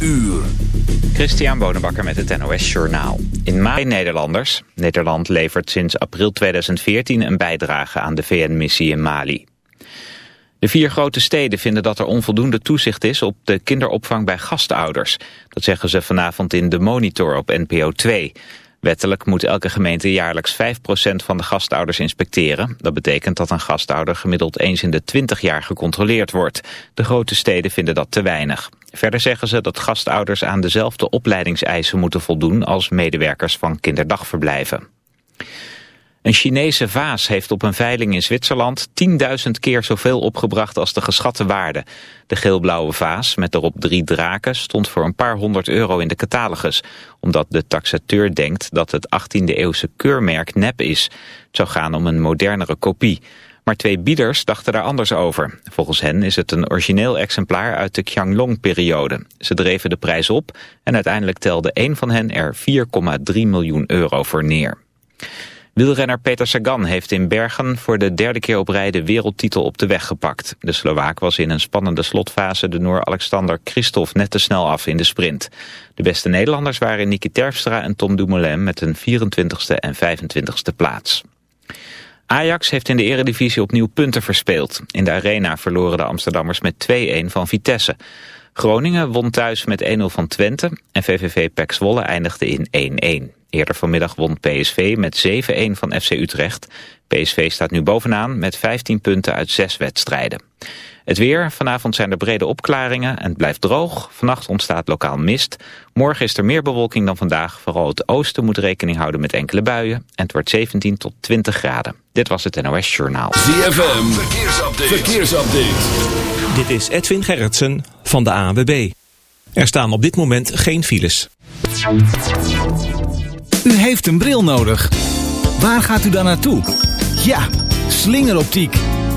uur. Christian Bonenbakker met het NOS Journaal. In mei Nederlanders. Nederland levert sinds april 2014 een bijdrage aan de VN-missie in Mali. De vier grote steden vinden dat er onvoldoende toezicht is op de kinderopvang bij gastouders. Dat zeggen ze vanavond in De Monitor op NPO 2. Wettelijk moet elke gemeente jaarlijks 5% van de gastouders inspecteren. Dat betekent dat een gastouder gemiddeld eens in de 20 jaar gecontroleerd wordt. De grote steden vinden dat te weinig. Verder zeggen ze dat gastouders aan dezelfde opleidingseisen moeten voldoen als medewerkers van kinderdagverblijven. Een Chinese vaas heeft op een veiling in Zwitserland 10.000 keer zoveel opgebracht als de geschatte waarde. De geelblauwe vaas met erop drie draken stond voor een paar honderd euro in de catalogus. Omdat de taxateur denkt dat het 18e eeuwse keurmerk nep is. Het zou gaan om een modernere kopie. Maar twee bieders dachten daar anders over. Volgens hen is het een origineel exemplaar uit de Qianlong-periode. Ze dreven de prijs op en uiteindelijk telde één van hen er 4,3 miljoen euro voor neer. Wielrenner Peter Sagan heeft in Bergen voor de derde keer op rij de wereldtitel op de weg gepakt. De Slovaak was in een spannende slotfase de Noor Alexander Christophe net te snel af in de sprint. De beste Nederlanders waren Niki Terpstra en Tom Dumoulin met een 24ste en 25ste plaats. Ajax heeft in de eredivisie opnieuw punten verspeeld. In de arena verloren de Amsterdammers met 2-1 van Vitesse. Groningen won thuis met 1-0 van Twente en VVV Pek Zwolle eindigde in 1-1. Eerder vanmiddag won PSV met 7-1 van FC Utrecht. PSV staat nu bovenaan met 15 punten uit 6 wedstrijden. Het weer, vanavond zijn er brede opklaringen en het blijft droog. Vannacht ontstaat lokaal mist. Morgen is er meer bewolking dan vandaag. Vooral het oosten moet rekening houden met enkele buien. En het wordt 17 tot 20 graden. Dit was het NOS Journaal. ZFM, verkeersupdate. verkeersupdate. Dit is Edwin Gerritsen van de ANWB. Er staan op dit moment geen files. U heeft een bril nodig. Waar gaat u dan naartoe? Ja, slingeroptiek.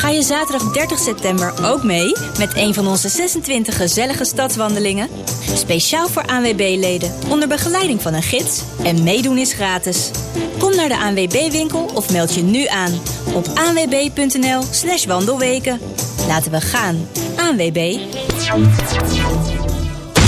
Ga je zaterdag 30 september ook mee met een van onze 26 gezellige stadswandelingen? Speciaal voor ANWB-leden, onder begeleiding van een gids. En meedoen is gratis. Kom naar de ANWB-winkel of meld je nu aan op anwb.nl slash wandelweken. Laten we gaan. ANWB.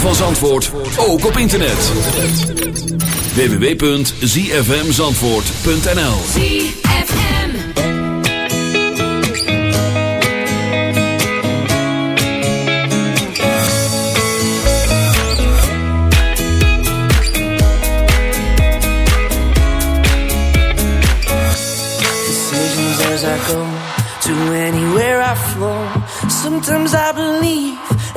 van Zandvoort ook op internet. www.zfmzandvoort.nl Decisions anywhere flow.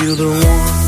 You're the one.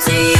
to you.